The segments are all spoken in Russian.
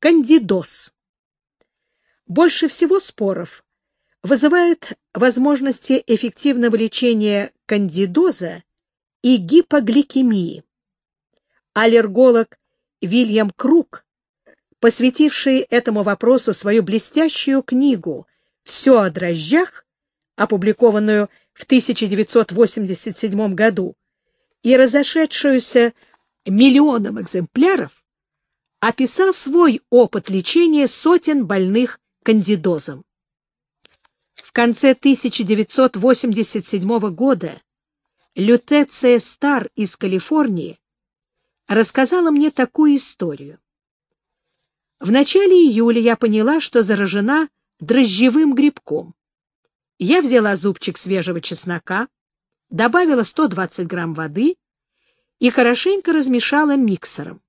Кандидоз. Больше всего споров вызывают возможности эффективного лечения кандидоза и гипогликемии. Аллерголог Вильям Круг, посвятивший этому вопросу свою блестящую книгу «Все о дрожжах», опубликованную в 1987 году и разошедшуюся миллионам экземпляров, описал свой опыт лечения сотен больных кандидозом. В конце 1987 года Лютеция Стар из Калифорнии рассказала мне такую историю. В начале июля я поняла, что заражена дрожжевым грибком. Я взяла зубчик свежего чеснока, добавила 120 грамм воды и хорошенько размешала миксером.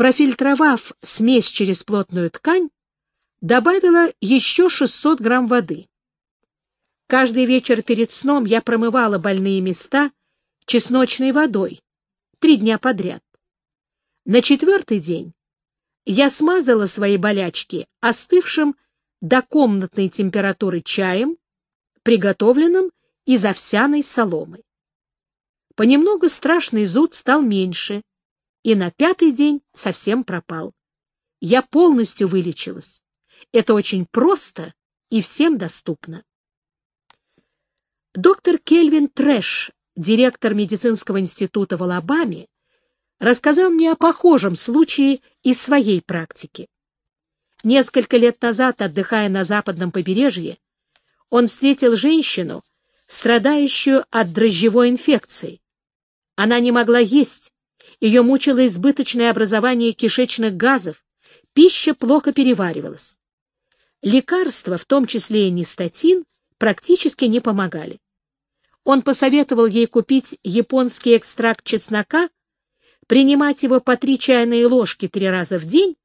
Профильтровав смесь через плотную ткань, добавила еще 600 грамм воды. Каждый вечер перед сном я промывала больные места чесночной водой три дня подряд. На четвертый день я смазала свои болячки остывшим до комнатной температуры чаем, приготовленным из овсяной соломы. Понемногу страшный зуд стал меньше, и на пятый день совсем пропал. Я полностью вылечилась. Это очень просто и всем доступно. Доктор Кельвин Трэш, директор медицинского института в Алабаме, рассказал мне о похожем случае из своей практики. Несколько лет назад, отдыхая на западном побережье, он встретил женщину, страдающую от дрожжевой инфекции. Она не могла есть, ее мучило избыточное образование кишечных газов, пища плохо переваривалась. Лекарства, в том числе и нистатин, практически не помогали. Он посоветовал ей купить японский экстракт чеснока, принимать его по три чайные ложки три раза в день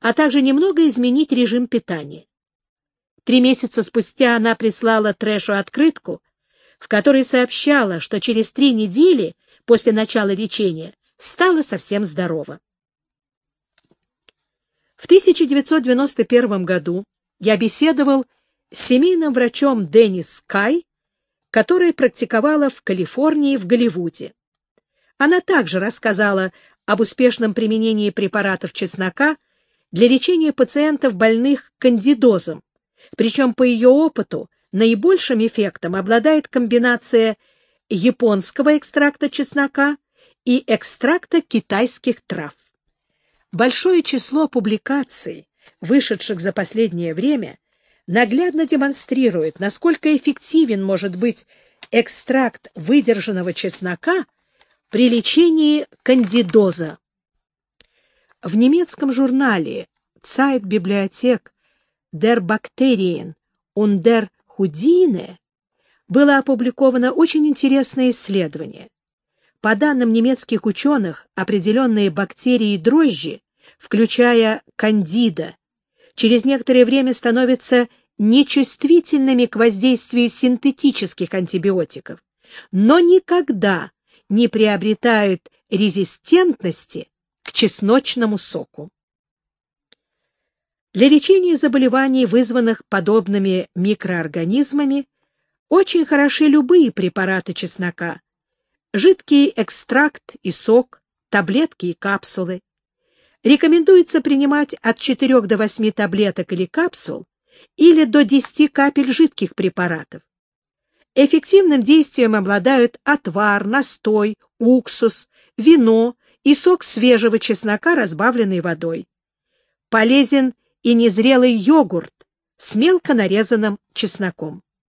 а также немного изменить режим питания. Три месяца спустя она прислала Трэшу открытку, в которой сообщала, что через три недели после начала лечения стала совсем здорова. В 1991 году я беседовал с семейным врачом Деннис Кай, которая практиковала в Калифорнии в Голливуде. Она также рассказала об успешном применении препаратов чеснока для лечения пациентов, больных кандидозом, причем по ее опыту наибольшим эффектом обладает комбинация японского экстракта чеснока и экстракта китайских трав. Большое число публикаций, вышедших за последнее время, наглядно демонстрирует, насколько эффективен может быть экстракт выдержанного чеснока при лечении кандидоза. В немецком журнале Zeitbibliothek der Bakterien und der Hudine было опубликовано очень интересное исследование. По данным немецких ученых, определенные бактерии и дрожжи, включая кандида, через некоторое время становятся нечувствительными к воздействию синтетических антибиотиков, но никогда не приобретают резистентности к чесночному соку. Для лечения заболеваний, вызванных подобными микроорганизмами, очень хороши любые препараты чеснока, жидкий экстракт и сок, таблетки и капсулы. Рекомендуется принимать от 4 до 8 таблеток или капсул или до 10 капель жидких препаратов. Эффективным действием обладают отвар, настой, уксус, вино, и сок свежего чеснока, разбавленный водой. Полезен и незрелый йогурт с мелко нарезанным чесноком.